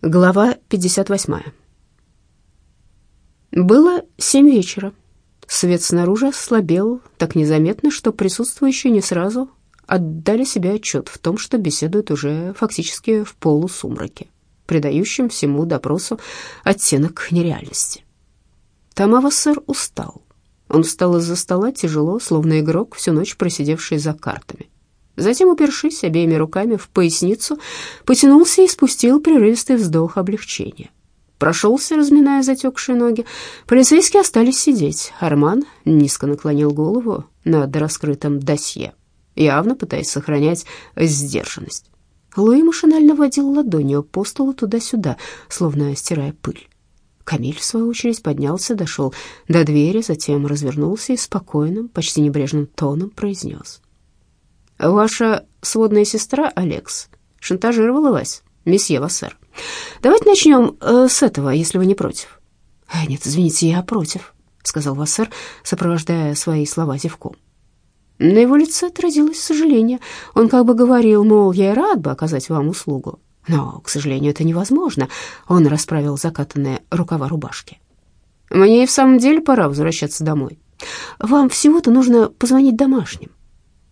Глава 58. Было семь вечера. Свет снаружи ослабел так незаметно, что присутствующие не сразу отдали себе отчет в том, что беседуют уже фактически в полусумраке, придающем всему допросу оттенок нереальности. Тамавасер устал. Он встал из-за стола тяжело, словно игрок, всю ночь просидевший за картами. Затем, упершись обеими руками в поясницу, потянулся и спустил прерывистый вздох облегчения. Прошелся, разминая затекшие ноги. Полицейские остались сидеть. Арман низко наклонил голову над раскрытым досье, явно пытаясь сохранять сдержанность. Луи машинально водил ладонью по столу туда-сюда, словно стирая пыль. Камиль, в свою очередь, поднялся, дошел до двери, затем развернулся и спокойным, почти небрежным тоном произнес — Ваша сводная сестра, Алекс, шантажировала вас, месье Вассер. Давайте начнем э, с этого, если вы не против». «Э, «Нет, извините, я против», — сказал Вассер, сопровождая свои слова зевком. На его лице отразилось сожаление. Он как бы говорил, мол, я и рад бы оказать вам услугу. Но, к сожалению, это невозможно. Он расправил закатанные рукава рубашки. «Мне и в самом деле пора возвращаться домой. Вам всего-то нужно позвонить домашним.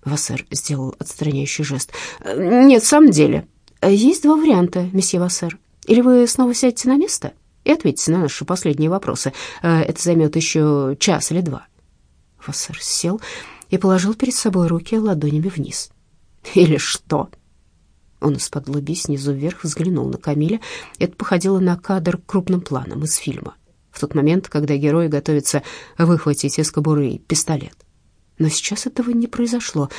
Вассер сделал отстраняющий жест. «Нет, в самом деле. Есть два варианта, месье Вассер. Или вы снова сядете на место и ответите на наши последние вопросы. Это займет еще час или два». Вассер сел и положил перед собой руки ладонями вниз. «Или что?» Он из-под лоби снизу вверх взглянул на Камиля. Это походило на кадр крупным планом из фильма. В тот момент, когда герой готовится выхватить из кобуры пистолет. Но сейчас этого не произошло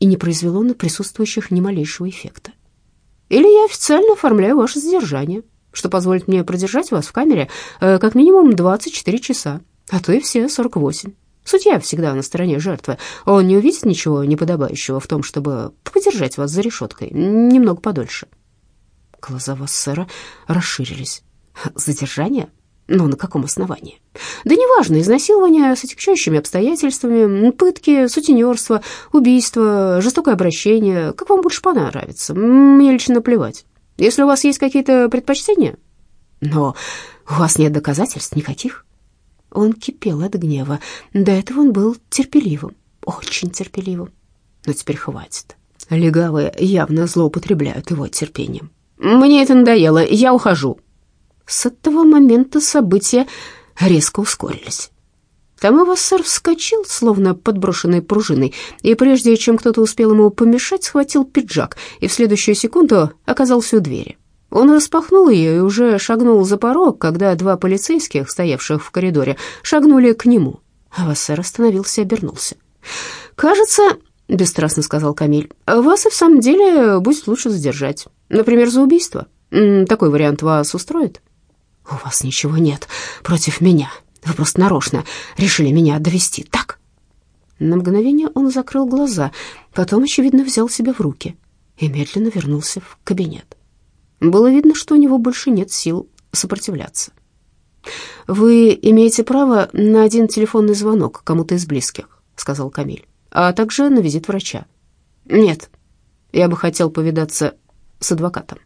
и не произвело на присутствующих ни малейшего эффекта. Или я официально оформляю ваше задержание, что позволит мне продержать вас в камере э, как минимум 24 часа, а то и все 48. Судья всегда на стороне жертвы. Он не увидит ничего неподобающего в том, чтобы подержать вас за решеткой немного подольше. Глаза Вассера расширились. Задержание? Но на каком основании? Да неважно, изнасилование с отягчающими обстоятельствами, пытки, сутенерство, убийство, жестокое обращение, как вам больше понравится. Мне лично наплевать. Если у вас есть какие-то предпочтения... Но у вас нет доказательств никаких. Он кипел от гнева. До этого он был терпеливым, очень терпеливым. Но теперь хватит. Легавые явно злоупотребляют его терпением. «Мне это надоело, я ухожу», с этого момента события резко ускорились. Тамавассар вскочил, словно подброшенной пружиной, и прежде чем кто-то успел ему помешать, схватил пиджак и в следующую секунду оказался у двери. Он распахнул ее и уже шагнул за порог, когда два полицейских, стоявших в коридоре, шагнули к нему. Авассар остановился и обернулся. «Кажется, — бесстрастно сказал Камиль, — вас и в самом деле будет лучше задержать. Например, за убийство. Такой вариант вас устроит?» «У вас ничего нет против меня. Вы просто нарочно решили меня довести, так?» На мгновение он закрыл глаза, потом, очевидно, взял себя в руки и медленно вернулся в кабинет. Было видно, что у него больше нет сил сопротивляться. «Вы имеете право на один телефонный звонок кому-то из близких», — сказал Камиль, «а также на визит врача». «Нет, я бы хотел повидаться с адвокатом».